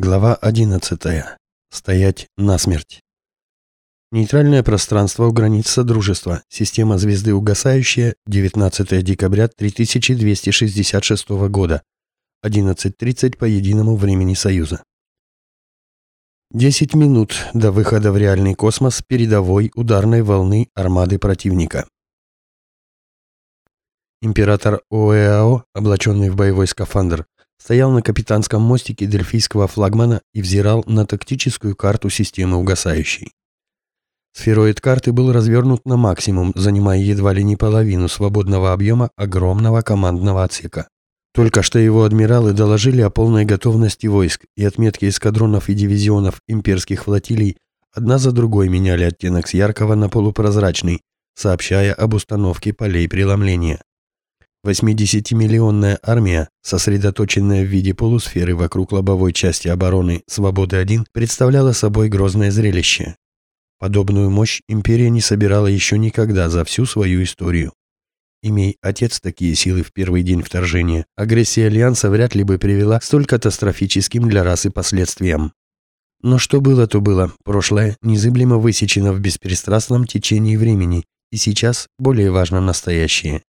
Глава 11. Стоять насмерть. Нейтральное пространство у границ Содружества. Система звезды угасающая. 19 декабря 3266 года. 11.30 по единому времени Союза. 10 минут до выхода в реальный космос передовой ударной волны армады противника. Император ОЭАО, облаченный в боевой скафандр, стоял на капитанском мостике дельфийского флагмана и взирал на тактическую карту системы угасающей. Сфероид карты был развернут на максимум, занимая едва ли не половину свободного объема огромного командного отсека. Только что его адмиралы доложили о полной готовности войск, и отметки эскадронов и дивизионов имперских флотилий одна за другой меняли оттенок с яркого на полупрозрачный, сообщая об установке полей преломления. 80-миллионная армия, сосредоточенная в виде полусферы вокруг лобовой части обороны «Свободы-1», представляла собой грозное зрелище. Подобную мощь империя не собирала еще никогда за всю свою историю. Имей отец такие силы в первый день вторжения, агрессия Альянса вряд ли бы привела к столь катастрофическим для расы последствиям. Но что было, то было. Прошлое незыблемо высечено в беспристрастном течении времени, и сейчас более важно настоящее.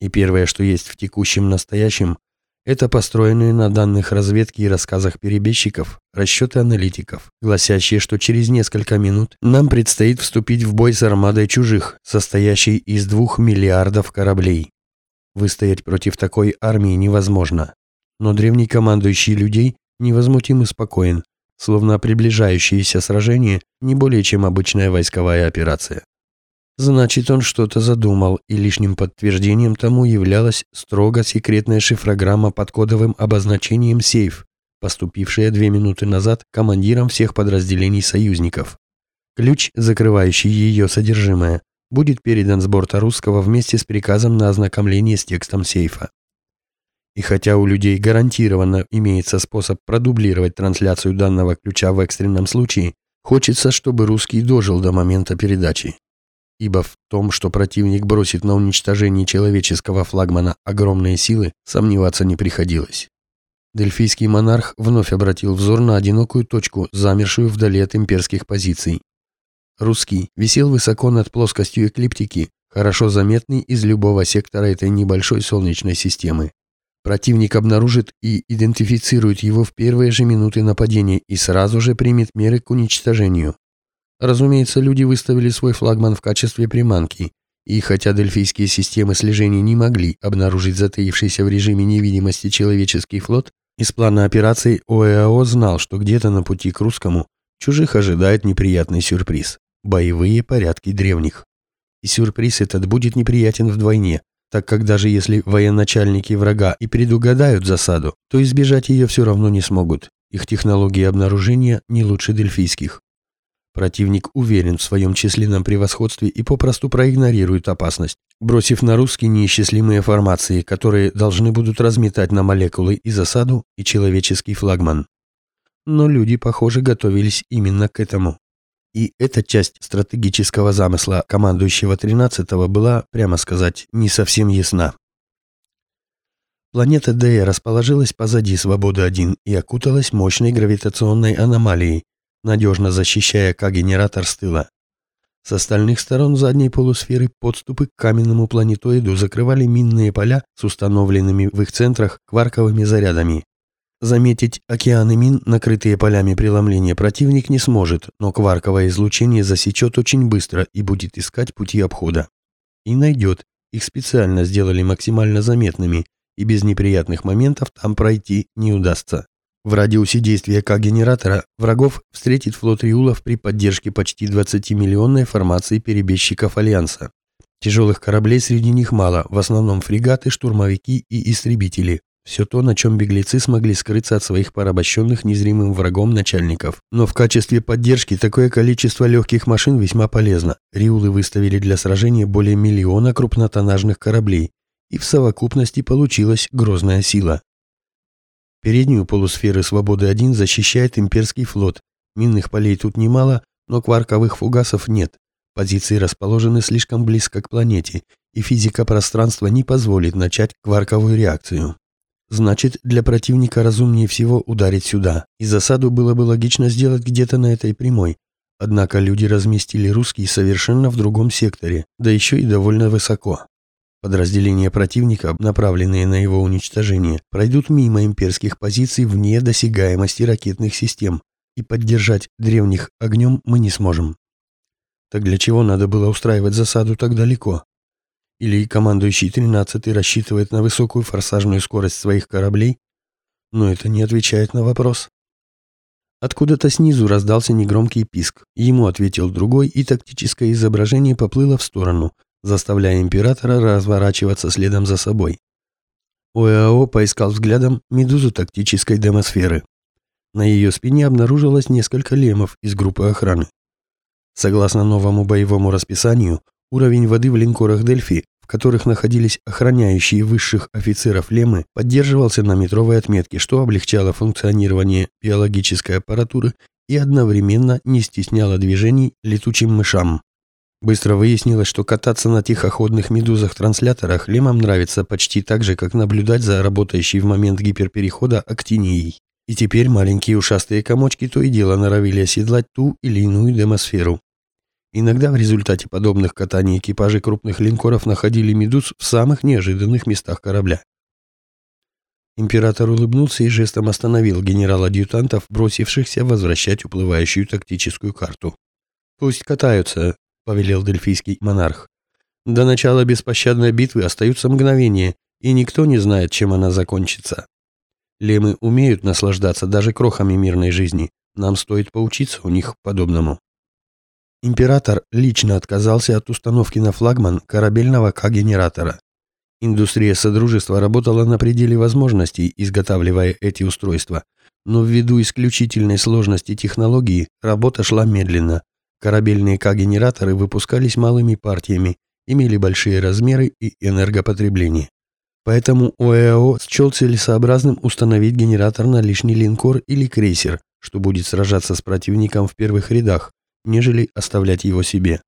И первое, что есть в текущем настоящем, это построенные на данных разведки и рассказах перебежчиков расчеты аналитиков, гласящие, что через несколько минут нам предстоит вступить в бой с армадой чужих, состоящей из двух миллиардов кораблей. Выстоять против такой армии невозможно. Но древний командующий людей невозмутим и спокоен, словно приближающееся сражение не более чем обычная войсковая операция. Значит, он что-то задумал, и лишним подтверждением тому являлась строго секретная шифрограмма под кодовым обозначением «Сейф», поступившая две минуты назад командиром всех подразделений союзников. Ключ, закрывающий ее содержимое, будет передан с борта русского вместе с приказом на ознакомление с текстом сейфа. И хотя у людей гарантированно имеется способ продублировать трансляцию данного ключа в экстренном случае, хочется, чтобы русский дожил до момента передачи ибо в том, что противник бросит на уничтожение человеческого флагмана огромные силы, сомневаться не приходилось. Дельфийский монарх вновь обратил взор на одинокую точку, замершую вдали от имперских позиций. Русский висел высоко над плоскостью эклиптики, хорошо заметный из любого сектора этой небольшой солнечной системы. Противник обнаружит и идентифицирует его в первые же минуты нападения и сразу же примет меры к уничтожению. Разумеется, люди выставили свой флагман в качестве приманки, и хотя дельфийские системы слежения не могли обнаружить затаившийся в режиме невидимости человеческий флот, из плана операции ОЭАО знал, что где-то на пути к русскому чужих ожидает неприятный сюрприз – боевые порядки древних. И сюрприз этот будет неприятен вдвойне, так как даже если военачальники врага и предугадают засаду, то избежать ее все равно не смогут. Их технологии обнаружения не лучше дельфийских. Противник уверен в своем численном превосходстве и попросту проигнорирует опасность, бросив на русские неисчислимые формации, которые должны будут разметать на молекулы и засаду, и человеческий флагман. Но люди, похоже, готовились именно к этому. И эта часть стратегического замысла командующего 13-го была, прямо сказать, не совсем ясна. Планета Дея расположилась позади Свободы-1 и окуталась мощной гравитационной аномалией, надежно защищая К-генератор с тыла. С остальных сторон задней полусферы подступы к каменному планетоиду закрывали минные поля с установленными в их центрах кварковыми зарядами. Заметить океаны мин, накрытые полями преломления, противник не сможет, но кварковое излучение засечет очень быстро и будет искать пути обхода. И найдет. Их специально сделали максимально заметными, и без неприятных моментов там пройти не удастся. В радиусе действия К-генератора врагов встретит флот Риулов при поддержке почти 20-миллионной формации перебежчиков Альянса. Тяжелых кораблей среди них мало, в основном фрегаты, штурмовики и истребители. Все то, на чем беглецы смогли скрыться от своих порабощенных незримым врагом начальников. Но в качестве поддержки такое количество легких машин весьма полезно. Риулы выставили для сражения более миллиона крупнотоннажных кораблей, и в совокупности получилась грозная сила. Переднюю полусферы Свободы-1 защищает имперский флот. Минных полей тут немало, но кварковых фугасов нет. Позиции расположены слишком близко к планете, и физика пространства не позволит начать кварковую реакцию. Значит, для противника разумнее всего ударить сюда, и засаду было бы логично сделать где-то на этой прямой. Однако люди разместили русские совершенно в другом секторе, да еще и довольно высоко. Подразделения противника, направленные на его уничтожение, пройдут мимо имперских позиций вне досягаемости ракетных систем, и поддержать древних огнем мы не сможем. Так для чего надо было устраивать засаду так далеко? Или командующий 13-й рассчитывает на высокую форсажную скорость своих кораблей? Но это не отвечает на вопрос. Откуда-то снизу раздался негромкий писк. Ему ответил другой, и тактическое изображение поплыло в сторону, заставляя императора разворачиваться следом за собой. ОЭАО поискал взглядом медузу тактической демосферы. На ее спине обнаружилось несколько лемов из группы охраны. Согласно новому боевому расписанию, Уровень воды в линкорах «Дельфи», в которых находились охраняющие высших офицеров Лемы, поддерживался на метровой отметке, что облегчало функционирование биологической аппаратуры и одновременно не стесняло движений летучим мышам. Быстро выяснилось, что кататься на тихоходных медузах-трансляторах Лемам нравится почти так же, как наблюдать за работающей в момент гиперперехода актинией. И теперь маленькие ушастые комочки то и дело норовили оседлать ту или иную демосферу. Иногда в результате подобных катаний экипажи крупных линкоров находили медуз в самых неожиданных местах корабля. Император улыбнулся и жестом остановил генерал-адъютантов, бросившихся возвращать уплывающую тактическую карту. «Пусть катаются», — повелел дельфийский монарх. «До начала беспощадной битвы остаются мгновения, и никто не знает, чем она закончится. Лемы умеют наслаждаться даже крохами мирной жизни. Нам стоит поучиться у них подобному». Император лично отказался от установки на флагман корабельного К-генератора. Индустрия Содружества работала на пределе возможностей, изготавливая эти устройства, но ввиду исключительной сложности технологии работа шла медленно. Корабельные К-генераторы выпускались малыми партиями, имели большие размеры и энергопотребление. Поэтому ОЭО счел целесообразным установить генератор на лишний линкор или крейсер, что будет сражаться с противником в первых рядах, нежели оставлять его себе.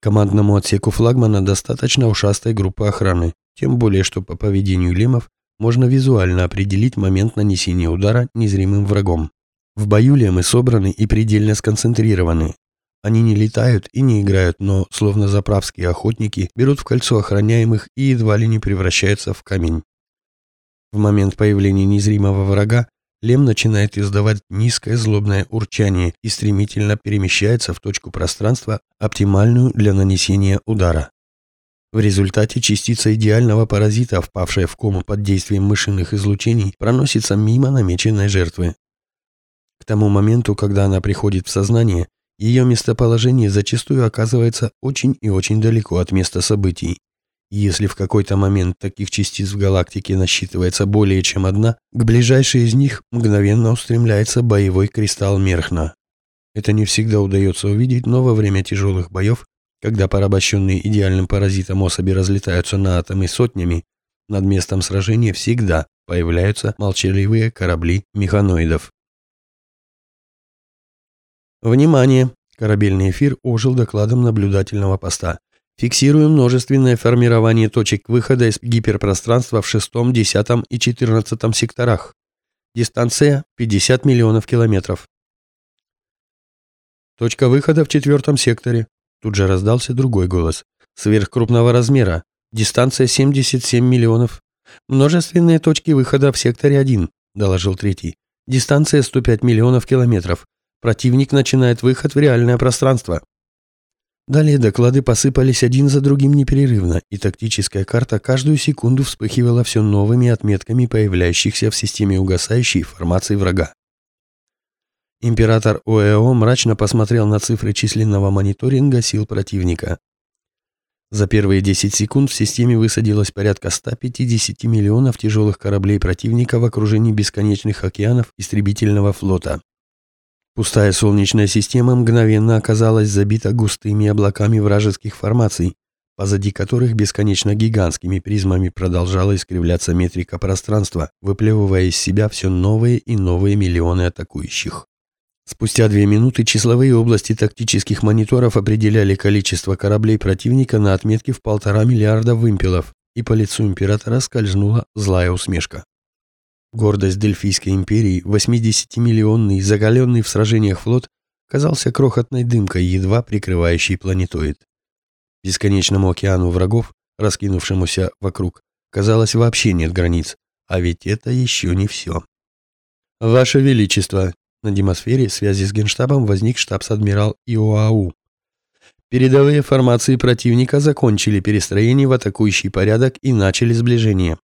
Командному отсеку флагмана достаточно ушастой группы охраны, тем более что по поведению лемов можно визуально определить момент нанесения удара незримым врагом. В бою лемы собраны и предельно сконцентрированы. Они не летают и не играют, но, словно заправские охотники, берут в кольцо охраняемых и едва ли не превращаются в камень. В момент появления незримого врага Лем начинает издавать низкое злобное урчание и стремительно перемещается в точку пространства, оптимальную для нанесения удара. В результате частица идеального паразита, впавшая в кому под действием мышиных излучений, проносится мимо намеченной жертвы. К тому моменту, когда она приходит в сознание, ее местоположение зачастую оказывается очень и очень далеко от места событий. Если в какой-то момент таких частиц в галактике насчитывается более чем одна, к ближайшей из них мгновенно устремляется боевой кристалл Мерхна. Это не всегда удается увидеть, но во время тяжелых боев, когда порабощенные идеальным паразитом особи разлетаются на атомы сотнями, над местом сражения всегда появляются молчаливые корабли механоидов. Внимание! Корабельный эфир ожил докладом наблюдательного поста. Фиксируем множественное формирование точек выхода из гиперпространства в шестом, десятом и четырнадцатом секторах. Дистанция 50 миллионов километров. Точка выхода в четвертом секторе. Тут же раздался другой голос. Сверхкрупного размера. Дистанция 77 миллионов. Множественные точки выхода в секторе 1, доложил третий. Дистанция 105 миллионов километров. Противник начинает выход в реальное пространство. Далее доклады посыпались один за другим непрерывно, и тактическая карта каждую секунду вспыхивала все новыми отметками появляющихся в системе угасающей формации врага. Император ОЭО мрачно посмотрел на цифры численного мониторинга сил противника. За первые 10 секунд в системе высадилось порядка 150 миллионов тяжелых кораблей противника в окружении бесконечных океанов истребительного флота. Пустая солнечная система мгновенно оказалась забита густыми облаками вражеских формаций, позади которых бесконечно гигантскими призмами продолжала искривляться метрика пространства, выплевывая из себя все новые и новые миллионы атакующих. Спустя две минуты числовые области тактических мониторов определяли количество кораблей противника на отметке в полтора миллиарда вымпелов, и по лицу императора скользнула злая усмешка. Гордость Дельфийской империи, 80-миллионный, закаленный в сражениях флот, казался крохотной дымкой, едва прикрывающей планетоид. Бесконечному океану врагов, раскинувшемуся вокруг, казалось, вообще нет границ, а ведь это еще не все. «Ваше Величество!» На демосфере связи с Генштабом возник штабс-адмирал ИОАУ. Передовые формации противника закончили перестроение в атакующий порядок и начали сближение.